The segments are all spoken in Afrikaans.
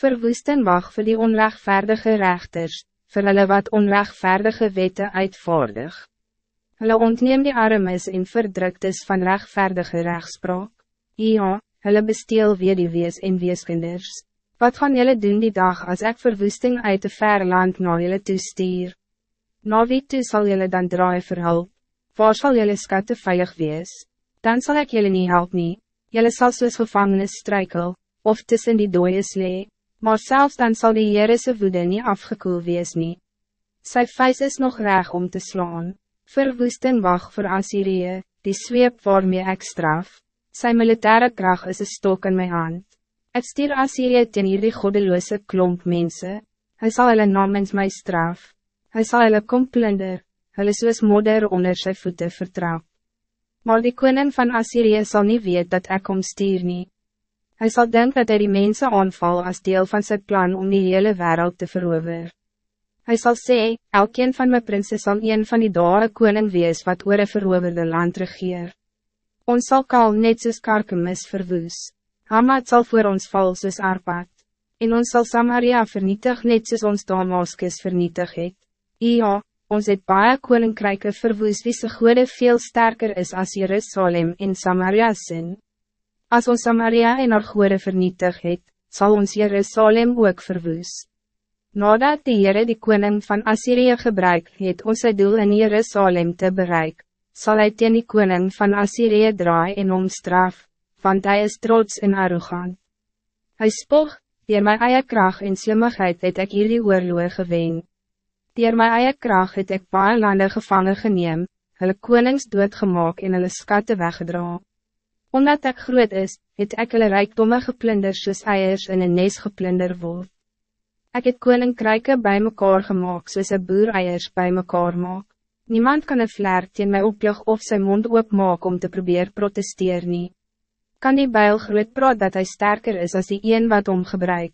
Verwoesten wacht voor die onrechtvaardige rechters, voor hulle wat onrechtvaardige wette uitvaardig. Hulle ontneem die armes en verdruktes van rechtvaardige rechtspraak. Ja, hulle besteel weer die wees en weeskinders. Wat gaan jullie doen die dag als ik verwoesting uit de ver land naar jullie toestuur? Na wie toe sal jullie dan draai vir hulp? Waar sal jullie skatte veilig wees? Dan zal ik jullie niet help nie. Jullie sal soos gevangenis struikel, of tussen die dooie slee. Maar zelfs dan zal die Heere se woede niet afgekoel wees nie. Sy vuist is nog reg om te slaan. Verwoesting wacht voor Assyrië, die zweep waarmee ek straf. Sy militaire kracht is een stok in mijn hand. Ik stier Assyrië ten hierdie goddeloze klomp mense. Hy sal hulle namens my straf. Hy sal hulle kom plunder, hulle soos modder onder sy voete vertrap. Maar die koning van Assyrië zal niet weet dat ik om stier nie. Hy sal denk dat hij die mensen aanval als deel van zijn plan om die hele wereld te verover. Hij zal sê, elkeen van mijn prinsen zal een van die dae koning wees wat oor een veroverde land regeer. Ons zal kal net soos karkemis verwoes. Hamad zal voor ons val soos Arpad. En ons zal Samaria vernietig net soos ons Damascus vernietig het. Ja, ons het baie koninkryke verwoes wie se goede veel sterker is als Jerusalem en Samaria sin. Als ons Samaria en haar goede vernietig het, zal ons Jerusalem ook verwoes. Nadat die Heere die koning van Assyrië gebruik het ons sy doel in Jerusalem te bereiken zal hij teen die koning van Assyrië draai en omstraf, want hij is trots en arrogant. Hij spog, dier my eie kracht en slimmigheid het ek hierdie oorloge gewen. Dier my eie kracht het ek baie lande gevangen geneem, hulle konings doodgemaak en hulle skatte weggedra. Omdat ik groot is, het ek hulle rijkdomme geplunder soos eiers in een nes geplunder word. Ek het koninkryke bij mekaar gemaakt soos een boer eiers bij mekaar maak. Niemand kan een vlerk teen my opjug of zijn mond oopmaak om te proberen protesteer nie. Kan die bijl groot praat dat hij sterker is als die een wat omgebruik?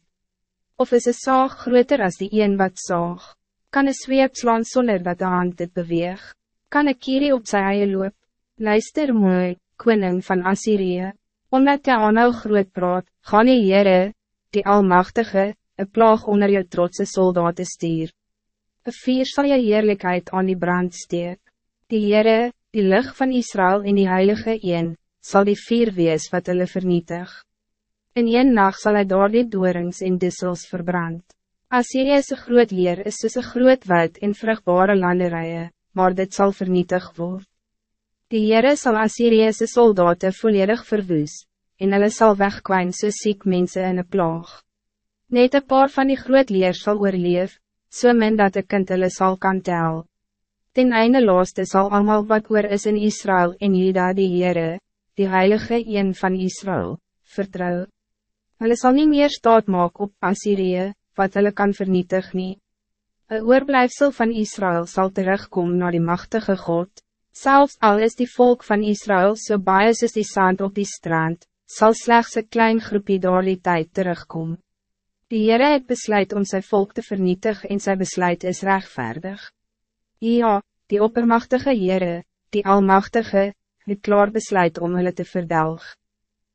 Of is een zaag groter als die een wat zaag? Kan een zweep slaan zonder dat de hand dit beweeg? Kan een kierie op sy eie loop? Luister mooi, koning van Assyrië. Omdat jy aanhou groot praat, gaan die Heere, die Almachtige, een plaag onder je trotse soldaten stuur. Een vier zal je heerlijkheid aan die brand steek. Die Heere, die lucht van Israël en die Heilige Een, zal die vier wees wat hulle vernietig. In een nacht zal hij door die doorings en dissels verbrand. Assyriëse groot leer is soos een groot woud en vrugbare landerijen, maar dit zal vernietig worden. Die Heere sal Assyriëse soldaten volledig verwoes, en hulle sal wegkwijn soos ziek mense in een plaag. Net een paar van die groot leer sal oorleef, so min dat ik kind hulle sal kan tel. Ten einde laaste sal allemaal wat oor is in Israël en Juda die Heere, die Heilige Een van Israël, vertrouw. Hulle sal niet meer staat maak op Assyrië, wat hulle kan vernietig nie. Een oorblijfsel van Israël zal terugkomen naar die machtige God, zelfs al is die volk van Israël so baie soos die sand op die strand, zal slechts een klein groepje door die tijd terugkomen. Die Heere het besluit om zijn volk te vernietigen en zijn besluit is rechtvaardig. Ja, die oppermachtige Heere, die Almachtige, het klaar besluit om hulle te verdelg.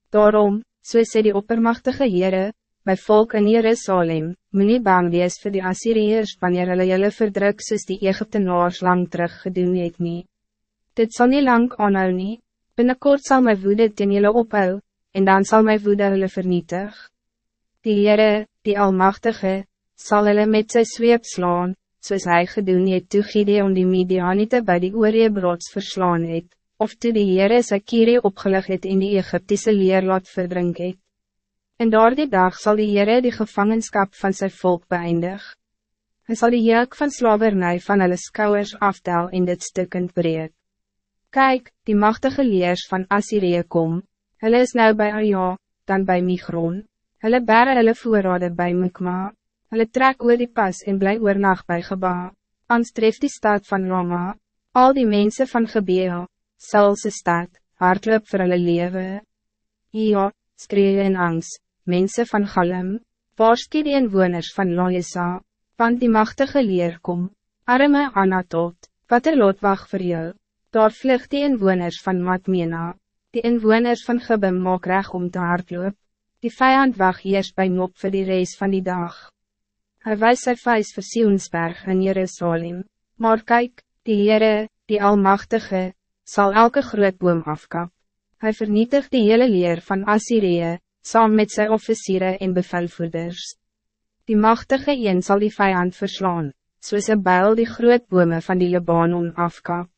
Daarom, so sê die oppermachtige Heere, my volk in Jerusalem, moet nie bang wees vir die Assyriërs wanneer hulle julle verdruk soos die Egyptenaars lang terug gedoen het nie. Dit zal niet lang aanhou nie, binnenkort zal my woede ten julle ophou, en dan zal my woede hulle vernietig. Die Heere, die Almachtige, zal hulle met sy zweep slaan, soos hy gedoen het toe Gideon die Midianite by die Oreebrods verslaan het, of toe die Heere sy kierie opgelig het en die Egyptische leer laat verdrink het. En daar die dag zal die Heere die gevangenschap van zijn volk beëindig. Hij zal die juk van slavernij van hulle skouwers aftel en dit stukkend breek. Kijk, die machtige leers van Assyrië kom, hulle is nou bij Aja, dan bij Migron. Hulle bere hulle voorrade bij Mekma, hulle trek oor die pas en bly oornacht bij Geba, ans tref die stad van Roma, al die mensen van Gebea, Salse stad, hardloop vir hulle lewe. Ja, skree in angst, mensen van Galem, waarski die inwoners van Loisa, want die machtige leer kom, arme Anatot, wat er lot wacht vir jou, daar vlucht die inwoners van Matmena, die inwoners van Gebem maak reg om te hardloop, Die vijand wacht eerst bij Nop voor die reis van die dag. Hij wijst sy vuist vir Sionsberg in Jerusalem. Maar kijk, die Heere, die Almachtige, zal elke groot boom afkap. Hij vernietigt die hele leer van Assyrië, saam met zijn officieren en bevelvoerders. Die machtige een zal die vijand verslaan, soos een bijl die groot bome van die Libanon afkap.